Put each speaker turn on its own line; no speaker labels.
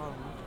problem.